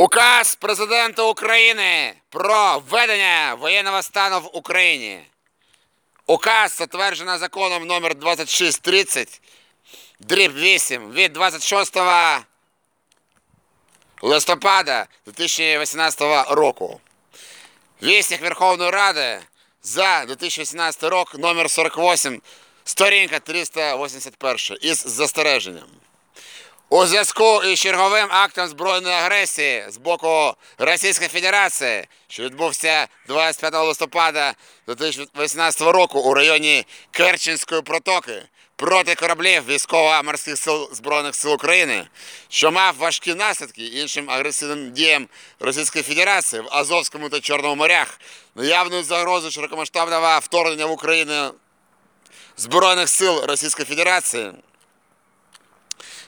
Указ президента України про введення воєнного стану в Україні. Указ затверджено законом номер 2630 дріб 8 від 26 листопада 2018 року. Вісник Верховної Ради за 2018 рік номер 48 сторінка 381 із застереженням. У зв'язку із черговим актом збройної агресії з боку Російської Федерації, що відбувся 25 листопада 2018 року у районі Керченської протоки проти кораблів військово-морських сил Збройних сил України, що мав важкі наслідки іншим агресивним діям Російської Федерації в Азовському та Чорному морях, наявною загрозою широкомасштабного вторгнення в Україну Збройних сил Російської Федерації.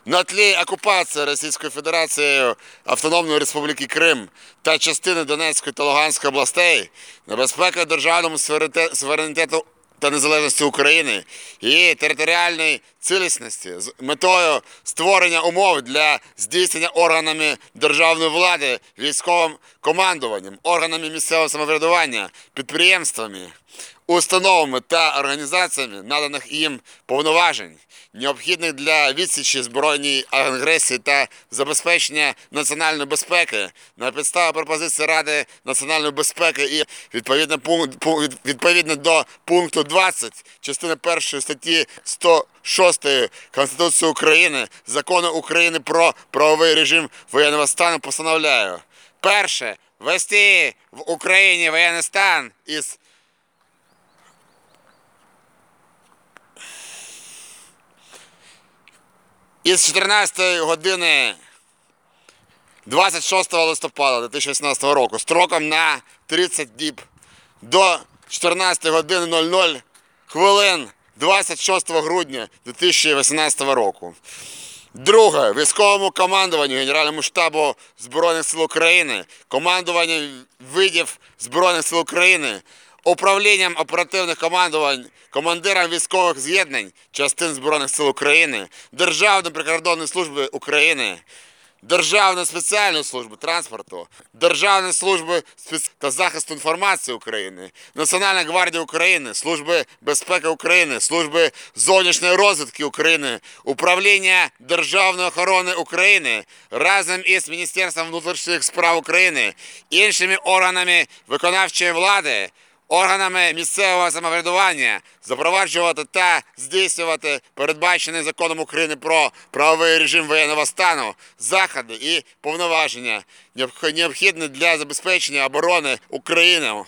На тлі окупації Російською Федерацією Автономної Республіки Крим та частини Донецької та Луганської областей, небезпека державному суверенітету- та незалежності України, її територіальної цілісності з метою створення умов для здійснення органами державної влади, військовим командуванням, органами місцевого самоврядування, підприємствами, установами та організаціями наданих їм повноважень, необхідних для відсічі збройній агресії та забезпечення національної безпеки на підставі пропозиції Ради національної безпеки і відповідно, пункт, пу- відповідно до пункту 20 частини 1 статті 106 Конституції України, Закону України про правовий режим воєнного стану постановляю. Перше. Ввести в Україні воєнний стан із із 14 години 26 листопада 2016 року. Строком на 30 діб. До 14 години 00 хвилин 26 грудня 2018 року. Друге, військовому командуванню Генеральному штабу Збройних сил України, командуванню видів Збройних сил України, управлінням оперативних командувань, командирам військових з'єднань частин Збройних сил України, Державної прикордонної служби України, Державної спеціальної служби транспорту, Державної служби спец- та захисту інформації України, Національної гвардії України, Служби безпеки України, Служби зовнішньої розвідки України, Управління Державної охорони України разом із Міністерством внутрішніх справ України, іншими органами виконавчої влади органами місцевого самоврядування запроваджувати та здійснювати передбачений законом України про правовий режим воєнного стану, заходи і повноваження, необх- необхідні для забезпечення оборони України.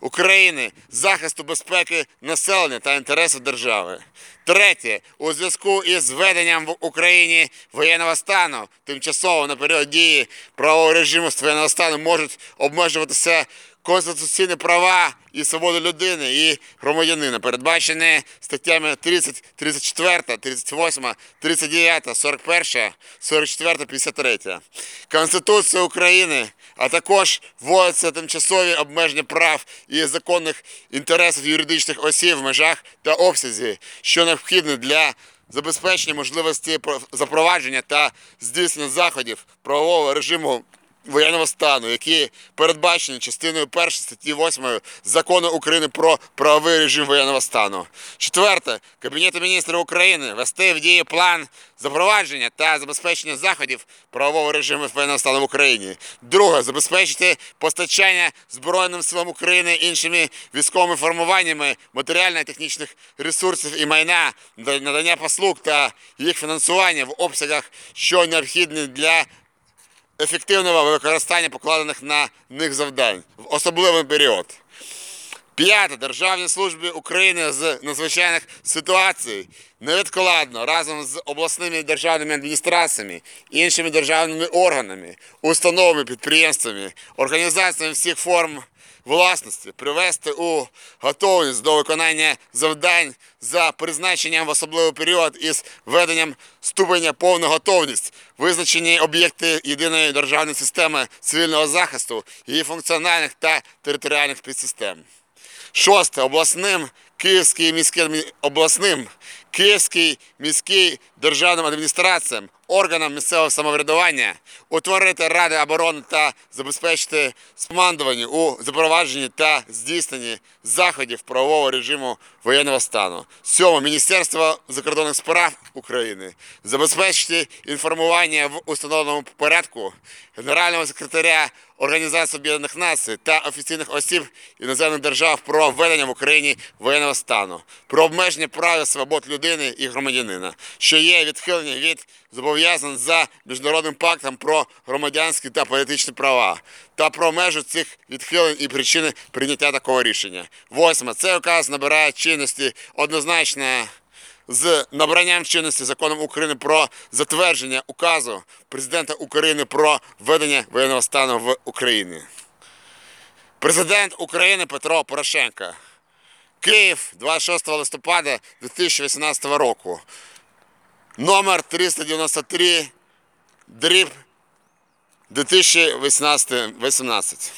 України, захисту безпеки населення та інтересів держави. Третє, у зв'язку із введенням в Україні воєнного стану тимчасово на період дії правового режиму з воєнного стану можуть обмежуватися конституційні права і свободи людини і громадянина, передбачені статтями 30, 34, 38, 39, 41, 44, 53. Конституція України, а також вводяться тимчасові обмеження прав і законних інтересів юридичних осіб в межах та обсязі, що необхідні для забезпечення можливості про- запровадження та здійснення заходів правового режиму воєнного стану, які передбачені частиною 1 статті 8 Закону України про правовий режим воєнного стану. Четверте, Кабінету міністрів України вести в дію план запровадження та забезпечення заходів правового режиму воєнного стану в Україні. Друге, забезпечити постачання Збройним силам України іншими військовими формуваннями матеріально-технічних ресурсів і майна, надання послуг та їх фінансування в обсягах, що необхідні для ефективного використання покладених на них завдань в особливий період. П'яте. Державній службі України з надзвичайних ситуацій невідкладно разом з обласними державними адміністраціями, іншими державними органами, установами, підприємствами, організаціями всіх форм власності привести у готовність до виконання завдань за призначенням в особливий період із введенням ступеня повна готовність, визначені об'єкти єдиної державної системи цивільного захисту, її функціональних та територіальних підсистем. Шосте. Обласним Київський міський обласним Київський міський державним адміністраціям, органам місцевого самоврядування утворити ради оборони та забезпечити командування у запровадженні та здійсненні заходів правового режиму воєнного стану. Сьомо Міністерство закордонних справ України забезпечити інформування в установленому порядку Генерального секретаря Організації Об'єднаних Націй та офіційних осіб іноземних держав про введення в Україні воєнного стану, про обмеження прав і свобод людини і громадянина, що є відхилення від зобов'язань за міжнародним пактом про громадянські та політичні права, та про межу цих відхилень і причини прийняття такого рішення. Восьме. Цей указ набирає чинності однозначно з набранням чинності законом України про затвердження указу президента України про введення воєнного стану в Україні. Президент України Петро Порошенко. Київ 26 листопада 2018 року. Номер 393 дріб 2018.